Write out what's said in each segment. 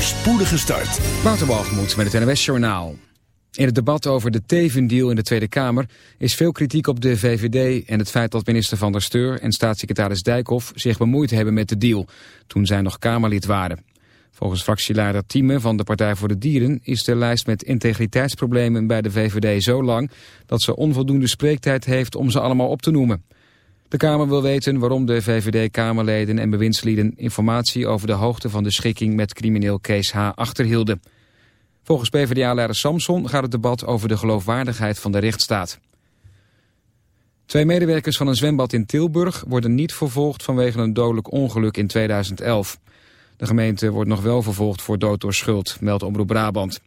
spoedige start. Waterbalgemoed met het NWS Journaal. In het debat over de Teven-deal in de Tweede Kamer is veel kritiek op de VVD en het feit dat minister Van der Steur en staatssecretaris Dijkhoff zich bemoeid hebben met de deal, toen zij nog Kamerlid waren. Volgens fractieleider Thieme van de Partij voor de Dieren is de lijst met integriteitsproblemen bij de VVD zo lang dat ze onvoldoende spreektijd heeft om ze allemaal op te noemen. De Kamer wil weten waarom de VVD-Kamerleden en bewindslieden informatie over de hoogte van de schikking met crimineel Kees H. achterhielden. Volgens PvdA-leider Samson gaat het debat over de geloofwaardigheid van de rechtsstaat. Twee medewerkers van een zwembad in Tilburg worden niet vervolgd vanwege een dodelijk ongeluk in 2011. De gemeente wordt nog wel vervolgd voor dood door schuld, meldt Omroep Brabant.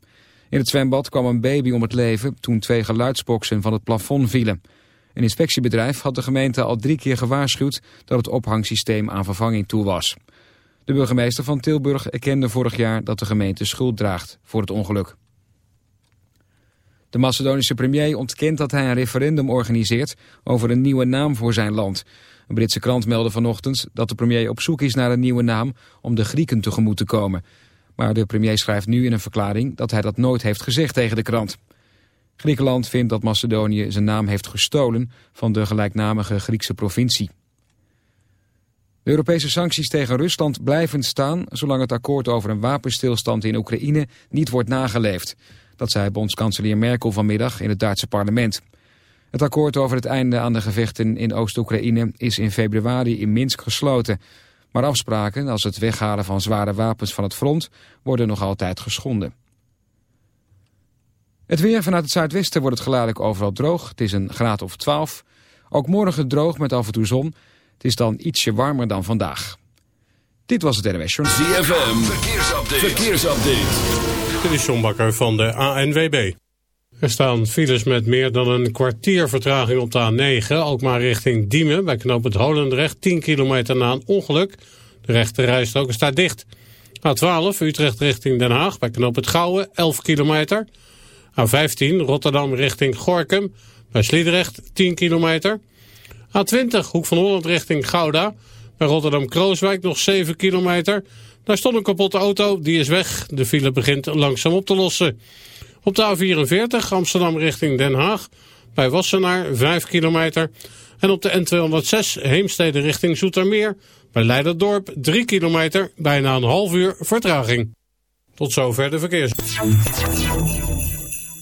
In het zwembad kwam een baby om het leven toen twee geluidsboksen van het plafond vielen. Een inspectiebedrijf had de gemeente al drie keer gewaarschuwd dat het ophangsysteem aan vervanging toe was. De burgemeester van Tilburg erkende vorig jaar dat de gemeente schuld draagt voor het ongeluk. De Macedonische premier ontkent dat hij een referendum organiseert over een nieuwe naam voor zijn land. Een Britse krant meldde vanochtend dat de premier op zoek is naar een nieuwe naam om de Grieken tegemoet te komen. Maar de premier schrijft nu in een verklaring dat hij dat nooit heeft gezegd tegen de krant. Griekenland vindt dat Macedonië zijn naam heeft gestolen van de gelijknamige Griekse provincie. De Europese sancties tegen Rusland blijven staan zolang het akkoord over een wapenstilstand in Oekraïne niet wordt nageleefd. Dat zei bondskanselier Merkel vanmiddag in het Duitse parlement. Het akkoord over het einde aan de gevechten in Oost-Oekraïne is in februari in Minsk gesloten. Maar afspraken als het weghalen van zware wapens van het front worden nog altijd geschonden. Het weer vanuit het zuidwesten wordt het geleidelijk overal droog. Het is een graad of 12. Ook morgen droog met af en toe zon. Het is dan ietsje warmer dan vandaag. Dit was het NWS Journal. ZFM, verkeersupdate. verkeersupdate. Dit is John Bakker van de ANWB. Er staan files met meer dan een kwartier vertraging op de A9, ook maar richting Diemen, bij knoop het Holendrecht, 10 kilometer na een ongeluk. De rechte rijstrook staat dicht. A12, Utrecht richting Den Haag, bij knoop het Gouwen, 11 kilometer. A15, Rotterdam richting Gorkum, bij Sliedrecht, 10 kilometer. A20, Hoek van Holland richting Gouda, bij Rotterdam-Krooswijk nog 7 kilometer. Daar stond een kapotte auto, die is weg. De file begint langzaam op te lossen. Op de A44 Amsterdam richting Den Haag. Bij Wassenaar 5 kilometer. En op de N206 Heemstede richting Zoetermeer. Bij Leiderdorp 3 kilometer. Bijna een half uur vertraging. Tot zover de verkeers.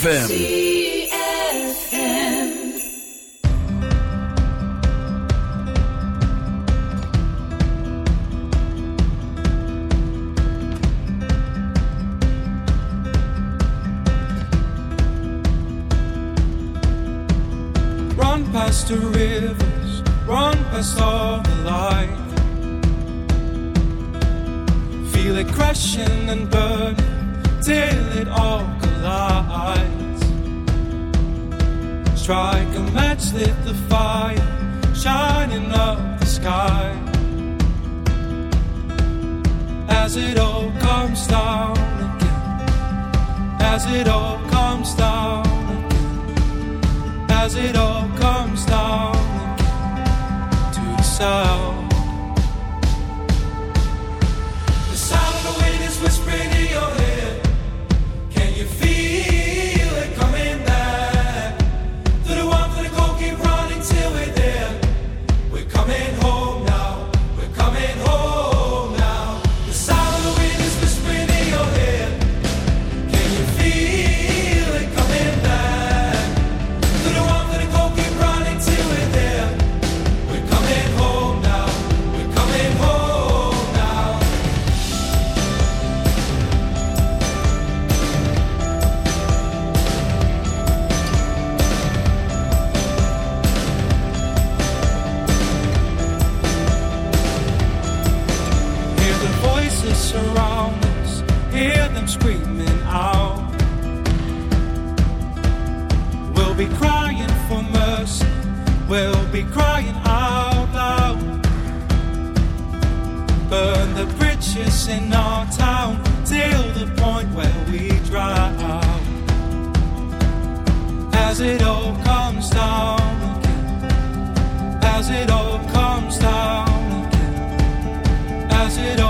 ZFM. it all comes down again. As it all comes down again. As it all comes down again. To the south. as it all comes down again, as it all comes down again, as it all.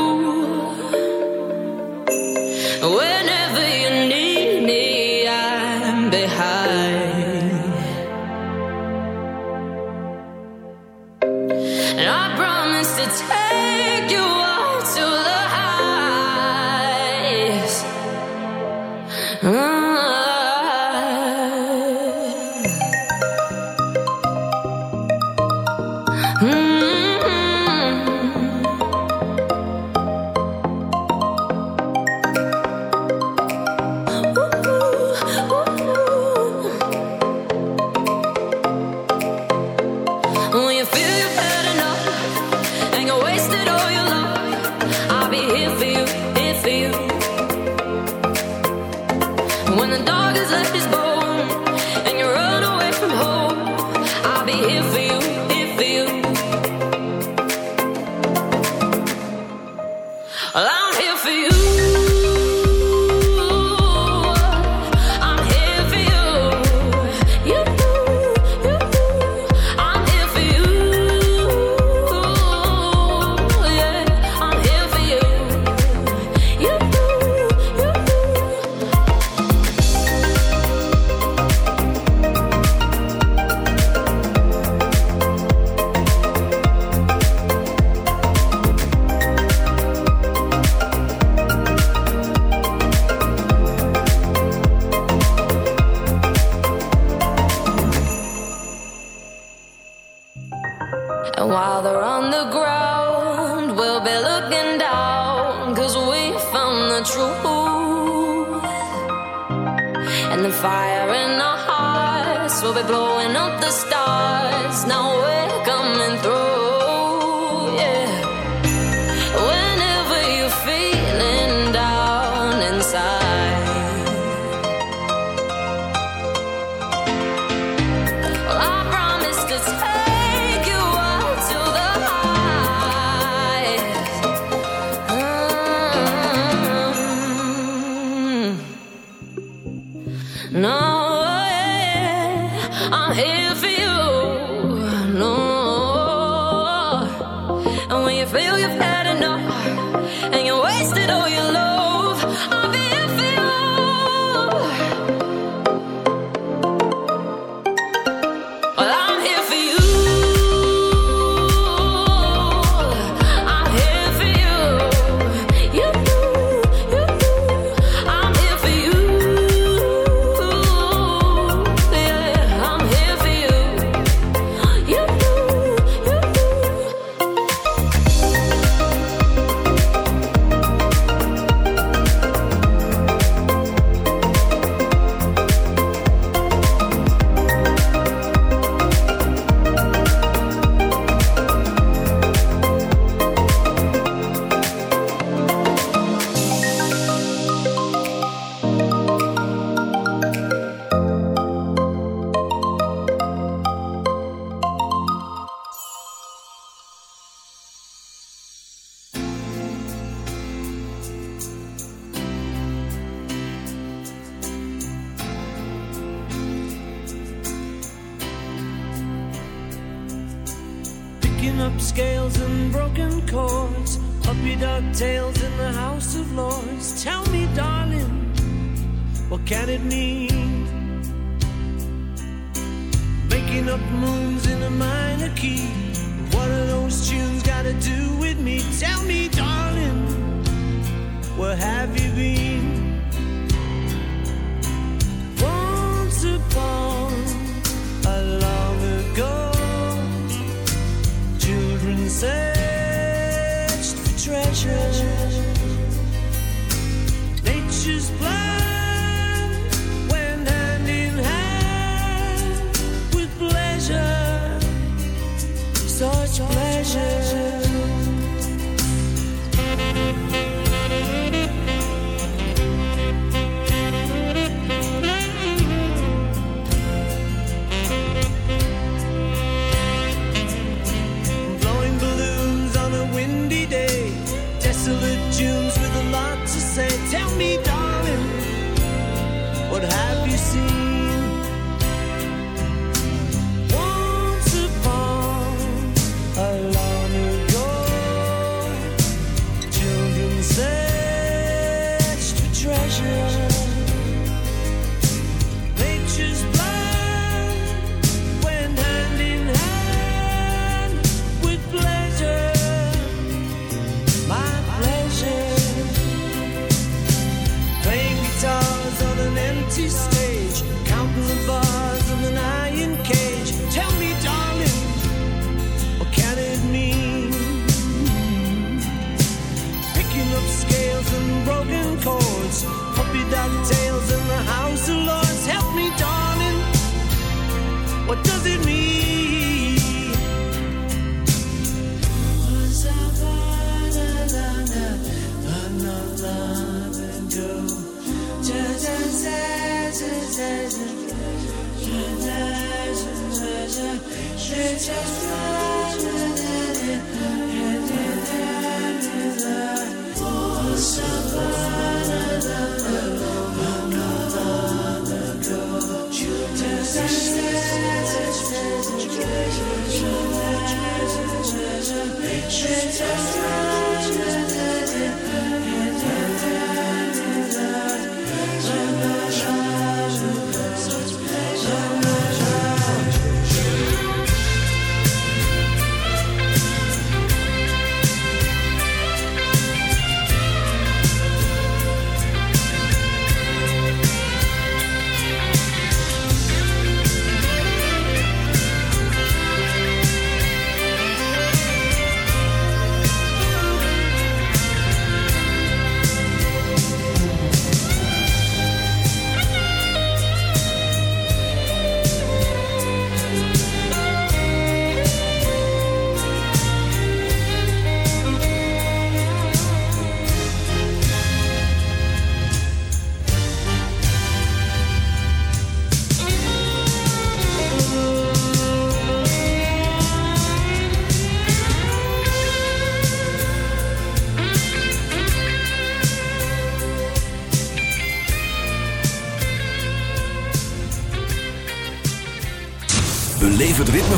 DuckTales in the House of Lords. Tell me, darling, what can it mean? Making up moons in a minor key. What are those tunes got to do with me? Tell me, darling, where have you been? just right.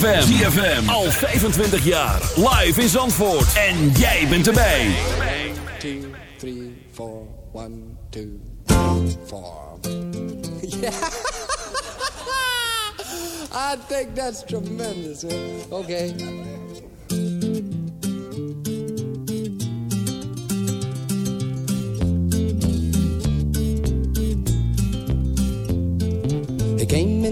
ZFM. ZFM. Al 25 jaar. Live in Zandvoort. En jij bent erbij. 1, 2, 3, 4, 1, 2, 4. Yeah. I think that's tremendous. Okay.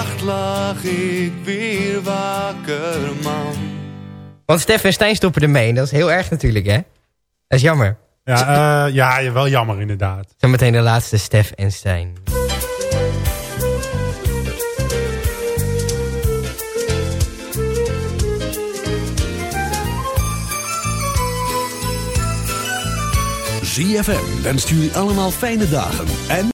Vannacht lag ik weer wakker, man. Want Stef en Stijn stoppen ermee. En dat is heel erg natuurlijk, hè? Dat is jammer. Ja, eh, ja, wel jammer inderdaad. Zometeen de laatste Stef en Stijn. ZFM wenst jullie allemaal fijne dagen en...